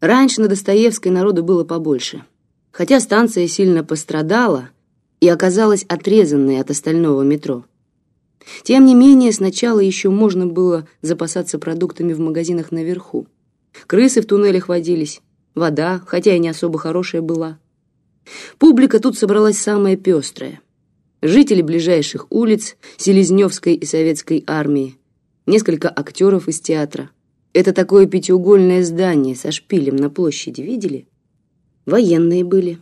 Раньше на Достоевской народу было побольше. Хотя станция сильно пострадала и оказалась отрезанной от остального метро. Тем не менее, сначала еще можно было запасаться продуктами в магазинах наверху. Крысы в туннелях водились, вода, хотя и не особо хорошая была. Публика тут собралась самая пестрая. Жители ближайших улиц, Селезневской и Советской армии, несколько актеров из театра. Это такое пятиугольное здание со шпилем на площади, видели? Военные были.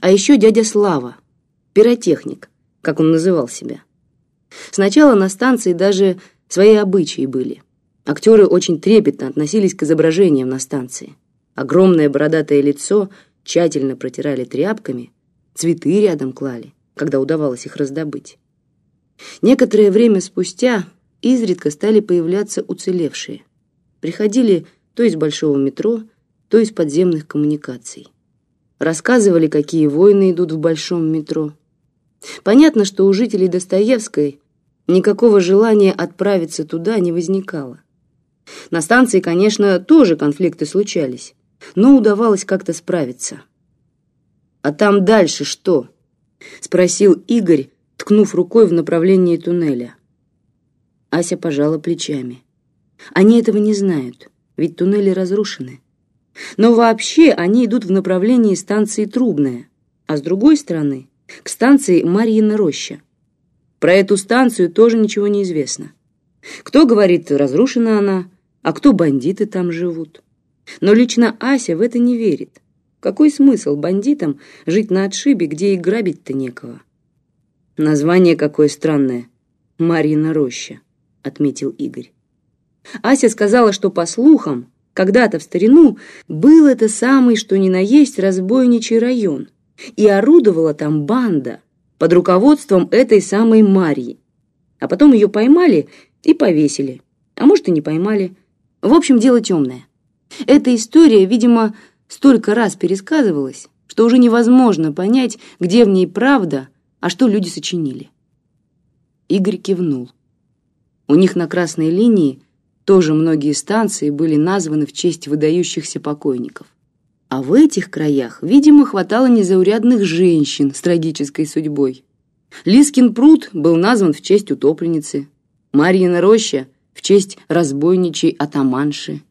А еще дядя Слава, пиротехник, как он называл себя. Сначала на станции даже свои обычаи были. Актеры очень трепетно относились к изображениям на станции. Огромное бородатое лицо тщательно протирали тряпками, цветы рядом клали, когда удавалось их раздобыть. Некоторое время спустя изредка стали появляться уцелевшие. Приходили то из большого метро, то из подземных коммуникаций. Рассказывали, какие войны идут в большом метро. Понятно, что у жителей Достоевской никакого желания отправиться туда не возникало. На станции, конечно, тоже конфликты случались, но удавалось как-то справиться. «А там дальше что?» — спросил Игорь, ткнув рукой в направлении туннеля. Ася пожала плечами. Они этого не знают, ведь туннели разрушены. Но вообще они идут в направлении станции Трубная, а с другой стороны — к станции Марьина роща. Про эту станцию тоже ничего не известно. Кто говорит, разрушена она, а кто бандиты там живут. Но лично Ася в это не верит. Какой смысл бандитам жить на отшибе, где и грабить-то некого? Название какое странное. Марьина роща, отметил Игорь. Ася сказала, что, по слухам, когда-то в старину был это самый, что ни на есть, разбойничий район, и орудовала там банда под руководством этой самой Марьи. А потом ее поймали и повесили. А может, и не поймали. В общем, дело темное. Эта история, видимо, столько раз пересказывалась, что уже невозможно понять, где в ней правда, а что люди сочинили. Игорь кивнул. У них на красной линии тоже многие станции были названы в честь выдающихся покойников. А в этих краях, видимо, хватало незаурядных женщин с трагической судьбой. Лискин пруд был назван в честь утопленницы, Марьина роща — в честь разбойничей атаманши.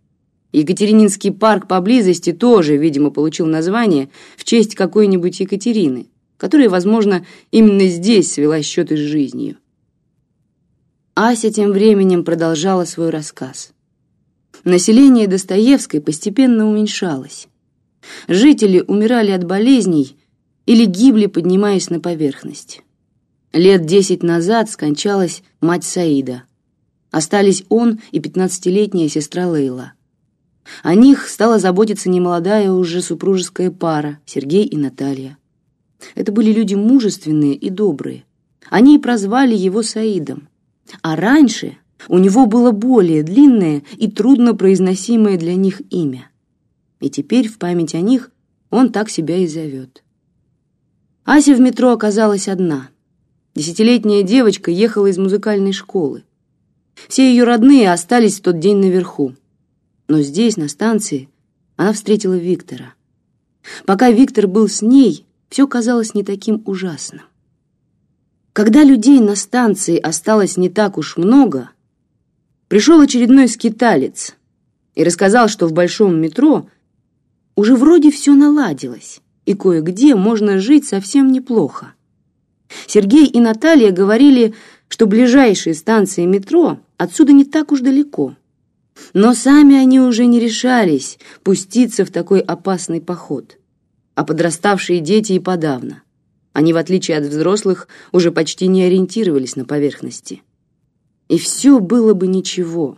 Екатерининский парк поблизости тоже, видимо, получил название в честь какой-нибудь Екатерины, которая, возможно, именно здесь свела счеты с жизнью. Ася тем временем продолжала свой рассказ. Население Достоевской постепенно уменьшалось. Жители умирали от болезней или гибли, поднимаясь на поверхность. Лет десять назад скончалась мать Саида. Остались он и пятнадцатилетняя сестра Лейла. О них стала заботиться немолодая уже супружеская пара, Сергей и Наталья. Это были люди мужественные и добрые. Они и прозвали его Саидом. А раньше у него было более длинное и трудно произносимое для них имя. И теперь в память о них он так себя и зовет. Ася в метро оказалась одна. Десятилетняя девочка ехала из музыкальной школы. Все ее родные остались в тот день наверху. Но здесь, на станции, она встретила Виктора. Пока Виктор был с ней, все казалось не таким ужасным. Когда людей на станции осталось не так уж много, пришел очередной скиталец и рассказал, что в большом метро уже вроде все наладилось, и кое-где можно жить совсем неплохо. Сергей и Наталья говорили, что ближайшие станции метро отсюда не так уж далеко. Но сами они уже не решались пуститься в такой опасный поход, а подраставшие дети и подавно – они, в отличие от взрослых, уже почти не ориентировались на поверхности. И все было бы ничего,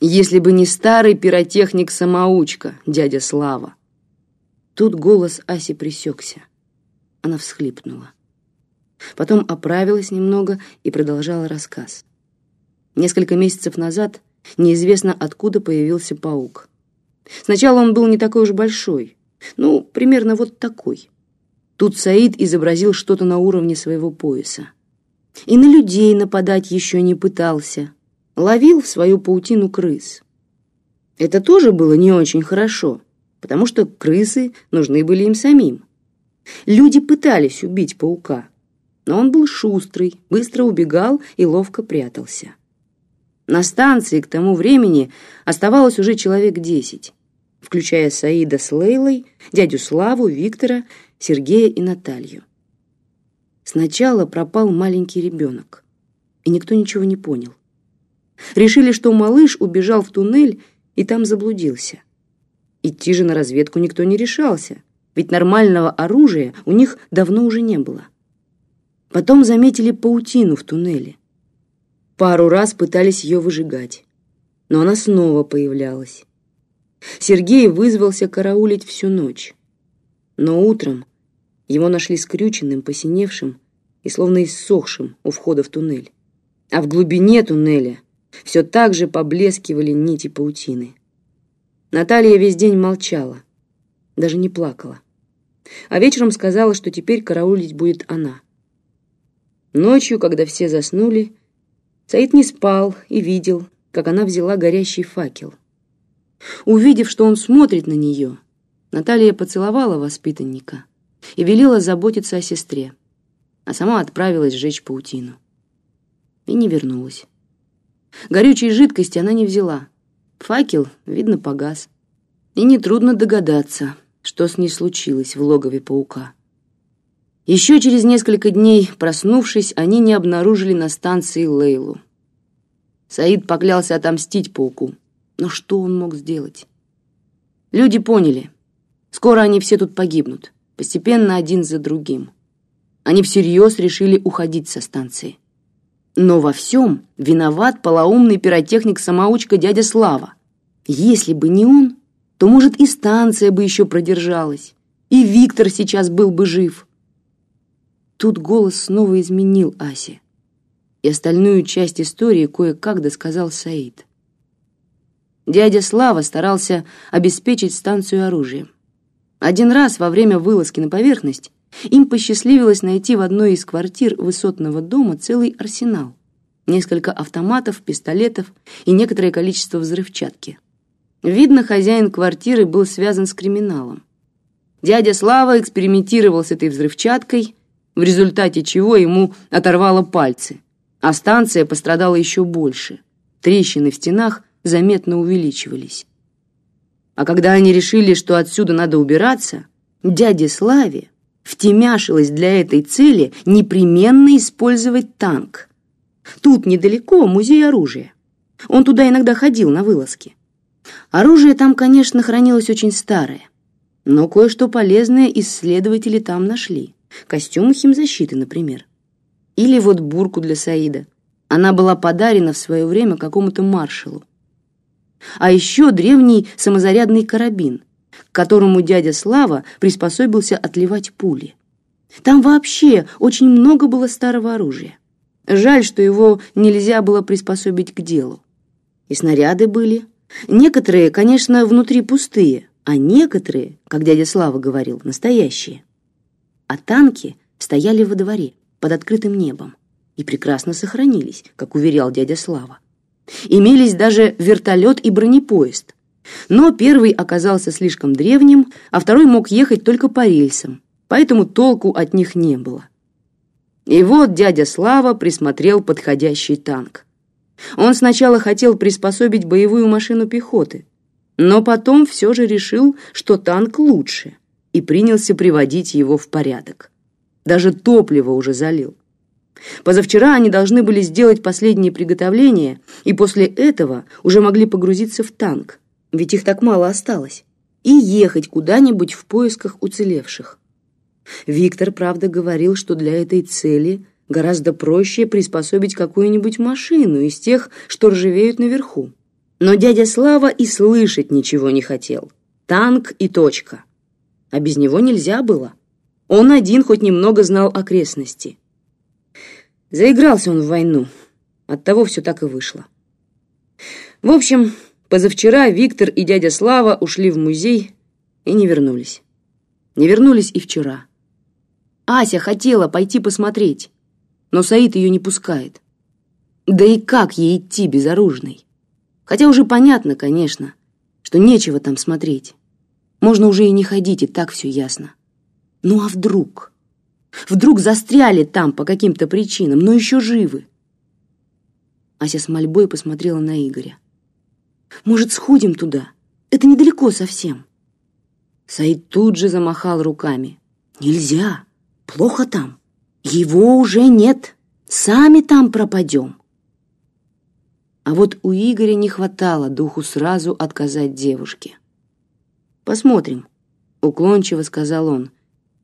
если бы не старый пиротехник-самоучка, дядя Слава. Тут голос Аси пресекся. Она всхлипнула. Потом оправилась немного и продолжала рассказ. Несколько месяцев назад неизвестно откуда появился паук. Сначала он был не такой уж большой, ну, примерно вот такой. Тут Саид изобразил что-то на уровне своего пояса. И на людей нападать еще не пытался. Ловил в свою паутину крыс. Это тоже было не очень хорошо. потому что крысы нужны были им самим. Люди пытались убить паука, но он был шустрый, быстро убегал и ловко прятался. На станции к тому времени оставалось уже человек десять, включая Саида с Лейлой, дядю Славу, Виктора, Сергея и Наталью. Сначала пропал маленький ребенок, и никто ничего не понял. Решили, что малыш убежал в туннель и там заблудился. Идти же на разведку никто не решался, ведь нормального оружия у них давно уже не было. Потом заметили паутину в туннеле. Пару раз пытались ее выжигать, но она снова появлялась. Сергей вызвался караулить всю ночь. Но утром его нашли скрюченным, посиневшим и словно иссохшим у входа в туннель. А в глубине туннеля все так же поблескивали нити паутины. Наталья весь день молчала, даже не плакала. А вечером сказала, что теперь караулить будет она. Ночью, когда все заснули, Саид не спал и видел, как она взяла горящий факел. Увидев, что он смотрит на нее, Наталья поцеловала воспитанника и велела заботиться о сестре, а сама отправилась сжечь паутину. И не вернулась. Горючей жидкости она не взяла. Факел, видно, погас. И нетрудно догадаться, что с ней случилось в логове паука. Еще через несколько дней, проснувшись, они не обнаружили на станции Лейлу. Саид поклялся отомстить пауку. Но что он мог сделать? Люди поняли. Скоро они все тут погибнут, постепенно один за другим. Они всерьез решили уходить со станции. Но во всем виноват полоумный пиротехник-самоучка дядя Слава. Если бы не он, то, может, и станция бы еще продержалась, и Виктор сейчас был бы жив. Тут голос снова изменил Асе, и остальную часть истории кое-как досказал Саид. Дядя Слава старался обеспечить станцию оружием. Один раз во время вылазки на поверхность им посчастливилось найти в одной из квартир высотного дома целый арсенал. Несколько автоматов, пистолетов и некоторое количество взрывчатки. Видно, хозяин квартиры был связан с криминалом. Дядя Слава экспериментировал с этой взрывчаткой, в результате чего ему оторвало пальцы, а станция пострадала еще больше. Трещины в стенах заметно увеличивались. А когда они решили, что отсюда надо убираться, дяде Славе втемяшилось для этой цели непременно использовать танк. Тут недалеко музей оружия. Он туда иногда ходил на вылазки. Оружие там, конечно, хранилось очень старое, но кое-что полезное исследователи там нашли. Костюмы химзащиты, например. Или вот бурку для Саида. Она была подарена в свое время какому-то маршалу а еще древний самозарядный карабин, к которому дядя Слава приспособился отливать пули. Там вообще очень много было старого оружия. Жаль, что его нельзя было приспособить к делу. И снаряды были. Некоторые, конечно, внутри пустые, а некоторые, как дядя Слава говорил, настоящие. А танки стояли во дворе, под открытым небом, и прекрасно сохранились, как уверял дядя Слава. Имелись даже вертолет и бронепоезд. Но первый оказался слишком древним, а второй мог ехать только по рельсам, поэтому толку от них не было. И вот дядя Слава присмотрел подходящий танк. Он сначала хотел приспособить боевую машину пехоты, но потом все же решил, что танк лучше, и принялся приводить его в порядок. Даже топливо уже залил. Позавчера они должны были сделать последние приготовления, и после этого уже могли погрузиться в танк, ведь их так мало осталось, и ехать куда-нибудь в поисках уцелевших. Виктор, правда, говорил, что для этой цели гораздо проще приспособить какую-нибудь машину из тех, что ржавеют наверху. Но дядя Слава и слышать ничего не хотел. Танк и точка. А без него нельзя было. Он один хоть немного знал окрестности. Заигрался он в войну. Оттого все так и вышло. В общем, позавчера Виктор и дядя Слава ушли в музей и не вернулись. Не вернулись и вчера. Ася хотела пойти посмотреть, но Саид ее не пускает. Да и как ей идти безоружной? Хотя уже понятно, конечно, что нечего там смотреть. Можно уже и не ходить, и так все ясно. Ну а вдруг? Вдруг застряли там по каким-то причинам, но еще живы. Ася с мольбой посмотрела на Игоря. «Может, сходим туда? Это недалеко совсем». Саид тут же замахал руками. «Нельзя! Плохо там! Его уже нет! Сами там пропадем!» А вот у Игоря не хватало духу сразу отказать девушке. «Посмотрим», — уклончиво сказал он,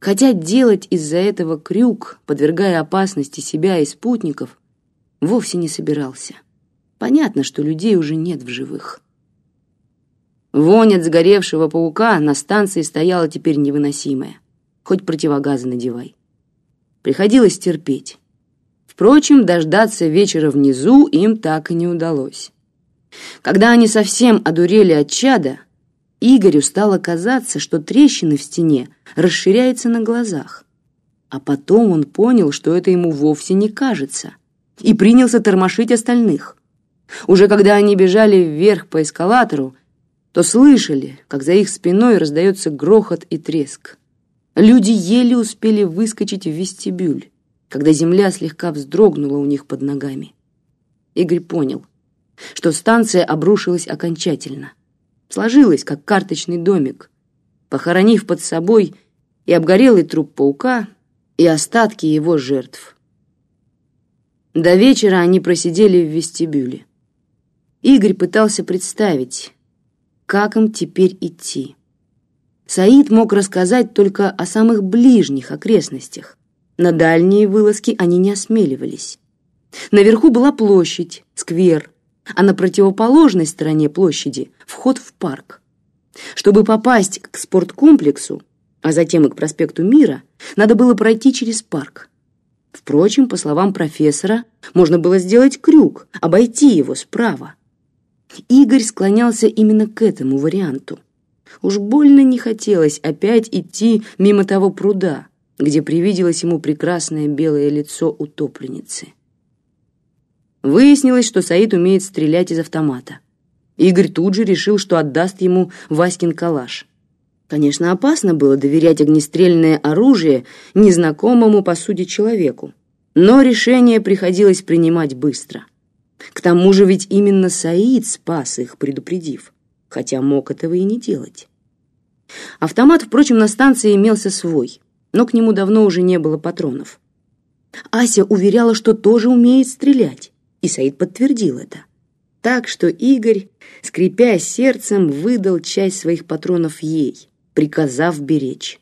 хотя делать из-за этого крюк, подвергая опасности себя и спутников, вовсе не собирался. Понятно, что людей уже нет в живых. Вонь от сгоревшего паука на станции стояла теперь невыносимая. Хоть противогазы надевай. Приходилось терпеть. Впрочем, дождаться вечера внизу им так и не удалось. Когда они совсем одурели от чада, Игорю стало казаться, что трещины в стене расширяются на глазах. А потом он понял, что это ему вовсе не кажется, и принялся тормошить остальных. Уже когда они бежали вверх по эскалатору, то слышали, как за их спиной раздается грохот и треск. Люди еле успели выскочить в вестибюль когда земля слегка вздрогнула у них под ногами. Игорь понял, что станция обрушилась окончательно. Сложилась, как карточный домик, похоронив под собой и обгорелый труп паука, и остатки его жертв. До вечера они просидели в вестибюле. Игорь пытался представить, как им теперь идти. Саид мог рассказать только о самых ближних окрестностях, на дальние вылазки они не осмеливались. Наверху была площадь, сквер, а на противоположной стороне площади вход в парк. Чтобы попасть к спорткомплексу, а затем и к проспекту Мира, надо было пройти через парк. Впрочем, по словам профессора, можно было сделать крюк, обойти его справа. Игорь склонялся именно к этому варианту. Уж больно не хотелось опять идти мимо того пруда, где привиделось ему прекрасное белое лицо утопленницы. Выяснилось, что Саид умеет стрелять из автомата. Игорь тут же решил, что отдаст ему Васькин калаш. Конечно, опасно было доверять огнестрельное оружие незнакомому по сути человеку, но решение приходилось принимать быстро. К тому же ведь именно Саид спас их, предупредив, хотя мог этого и не делать. Автомат, впрочем, на станции имелся свой — но к нему давно уже не было патронов. Ася уверяла, что тоже умеет стрелять, и Саид подтвердил это. Так что Игорь, скрипя сердцем, выдал часть своих патронов ей, приказав беречь.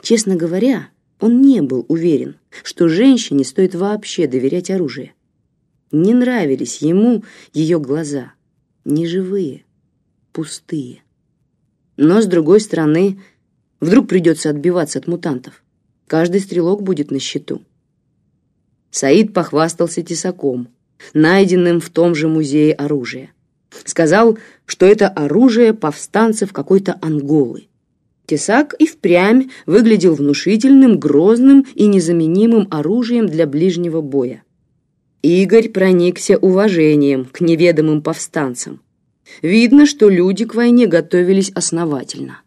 Честно говоря, он не был уверен, что женщине стоит вообще доверять оружие. Не нравились ему ее глаза, неживые, пустые. Но, с другой стороны, Вдруг придется отбиваться от мутантов. Каждый стрелок будет на счету. Саид похвастался тесаком, найденным в том же музее оружия. Сказал, что это оружие повстанцев какой-то Анголы. Тесак и впрямь выглядел внушительным, грозным и незаменимым оружием для ближнего боя. Игорь проникся уважением к неведомым повстанцам. Видно, что люди к войне готовились основательно.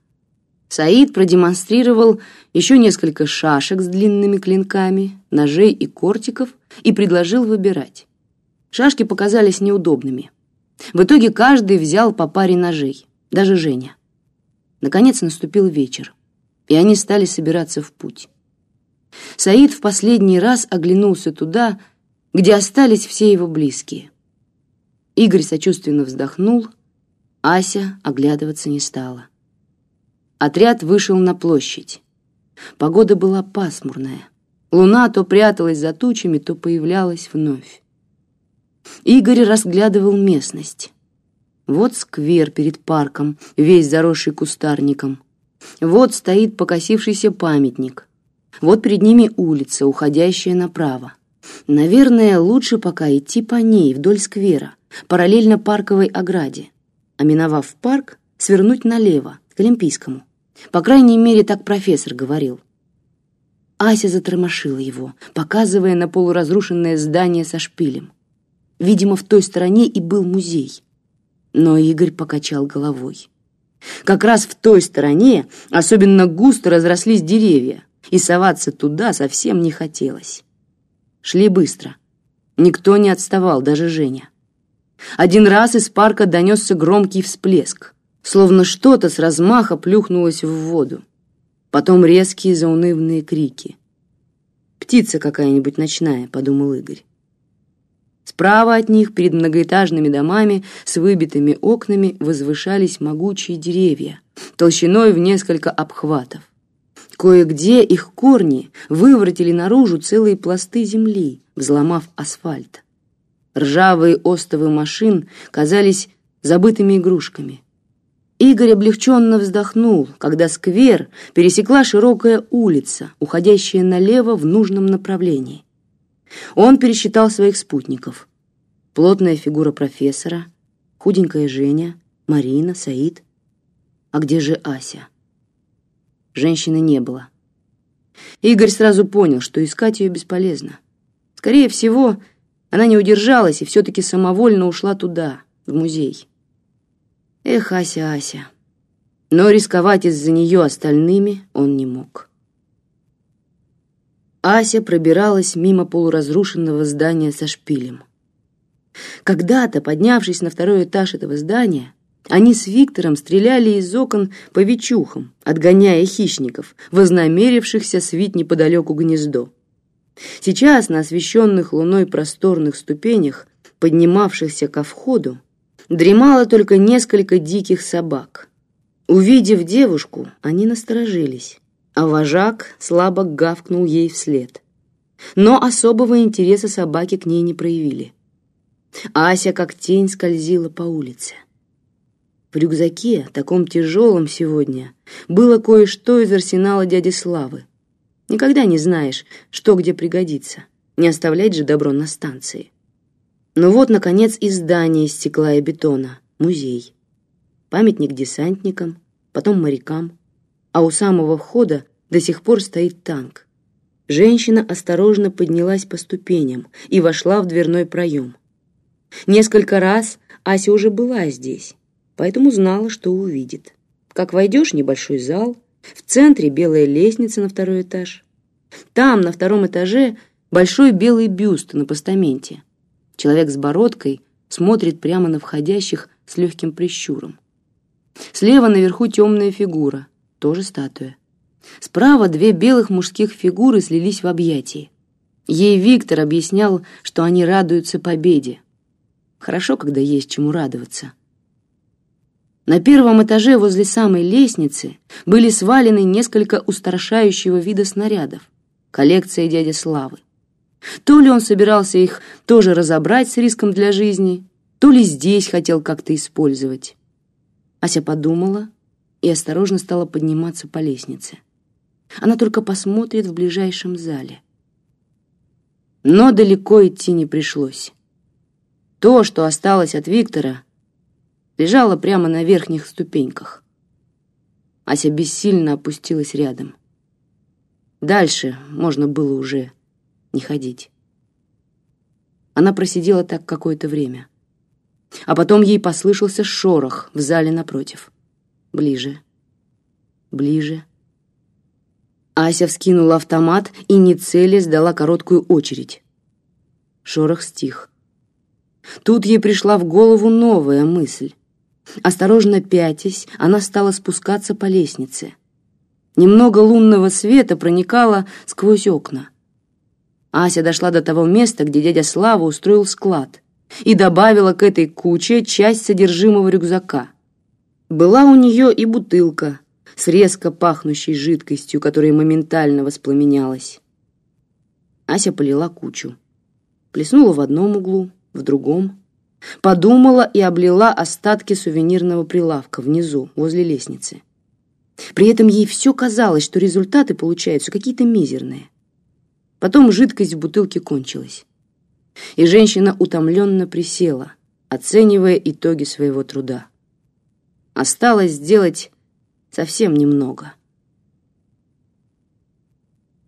Саид продемонстрировал еще несколько шашек с длинными клинками, ножей и кортиков и предложил выбирать. Шашки показались неудобными. В итоге каждый взял по паре ножей, даже Женя. Наконец наступил вечер, и они стали собираться в путь. Саид в последний раз оглянулся туда, где остались все его близкие. Игорь сочувственно вздохнул, Ася оглядываться не стала. Отряд вышел на площадь. Погода была пасмурная. Луна то пряталась за тучами, то появлялась вновь. Игорь разглядывал местность. Вот сквер перед парком, весь заросший кустарником. Вот стоит покосившийся памятник. Вот перед ними улица, уходящая направо. Наверное, лучше пока идти по ней вдоль сквера, параллельно парковой ограде, а миновав парк, свернуть налево, к Олимпийскому. По крайней мере, так профессор говорил. Ася затормошила его, показывая на полуразрушенное здание со шпилем. Видимо, в той стороне и был музей. Но Игорь покачал головой. Как раз в той стороне особенно густо разрослись деревья, и соваться туда совсем не хотелось. Шли быстро. Никто не отставал, даже Женя. Один раз из парка донесся громкий всплеск, словно что-то с размаха плюхнулось в воду. Потом резкие заунывные крики. «Птица какая-нибудь ночная», — подумал Игорь. Справа от них, перед многоэтажными домами с выбитыми окнами, возвышались могучие деревья, толщиной в несколько обхватов. Кое-где их корни выворотили наружу целые пласты земли, взломав асфальт. Ржавые остовы машин казались забытыми игрушками. Игорь облегченно вздохнул, когда сквер пересекла широкая улица, уходящая налево в нужном направлении. Он пересчитал своих спутников. Плотная фигура профессора, худенькая Женя, Марина, Саид. А где же Ася? Женщины не было. Игорь сразу понял, что искать ее бесполезно. Скорее всего, она не удержалась и все-таки самовольно ушла туда, в музей. Эх, Ася, Ася. Но рисковать из-за нее остальными он не мог. Ася пробиралась мимо полуразрушенного здания со шпилем. Когда-то, поднявшись на второй этаж этого здания, они с Виктором стреляли из окон по вечухам, отгоняя хищников, вознамерившихся свить неподалеку гнездо. Сейчас на освещенных луной просторных ступенях, поднимавшихся ко входу, дремало только несколько диких собак. Увидев девушку, они насторожились, а вожак слабо гавкнул ей вслед. Но особого интереса собаки к ней не проявили. Ася как тень скользила по улице. В рюкзаке, таком тяжелом сегодня, было кое-что из арсенала дяди Славы. Никогда не знаешь, что где пригодится. Не оставлять же добро на станции. Но вот, наконец, и здание из стекла и бетона, музей. Памятник десантникам, потом морякам. А у самого входа до сих пор стоит танк. Женщина осторожно поднялась по ступеням и вошла в дверной проем. Несколько раз Ася уже была здесь поэтому знала, что увидит. Как войдешь, небольшой зал, в центре белая лестница на второй этаж. Там, на втором этаже, большой белый бюст на постаменте. Человек с бородкой смотрит прямо на входящих с легким прищуром. Слева наверху темная фигура, тоже статуя. Справа две белых мужских фигуры слились в объятии. Ей Виктор объяснял, что они радуются победе. Хорошо, когда есть чему радоваться. На первом этаже возле самой лестницы были свалены несколько устрашающего вида снарядов. Коллекция дяди Славы. То ли он собирался их тоже разобрать с риском для жизни, то ли здесь хотел как-то использовать. Ася подумала и осторожно стала подниматься по лестнице. Она только посмотрит в ближайшем зале. Но далеко идти не пришлось. То, что осталось от Виктора, лежала прямо на верхних ступеньках. Ася бессильно опустилась рядом. Дальше можно было уже не ходить. Она просидела так какое-то время. А потом ей послышался шорох в зале напротив. Ближе. Ближе. Ася вскинула автомат и, не целясь, дала короткую очередь. Шорох стих. Тут ей пришла в голову новая мысль. Осторожно пятясь, она стала спускаться по лестнице. Немного лунного света проникало сквозь окна. Ася дошла до того места, где дядя Слава устроил склад, и добавила к этой куче часть содержимого рюкзака. Была у нее и бутылка с резко пахнущей жидкостью, которая моментально воспламенялась. Ася полила кучу. Плеснула в одном углу, в другом — Подумала и облила остатки сувенирного прилавка внизу, возле лестницы. При этом ей все казалось, что результаты получаются какие-то мизерные. Потом жидкость в бутылке кончилась. И женщина утомленно присела, оценивая итоги своего труда. Осталось сделать совсем немного —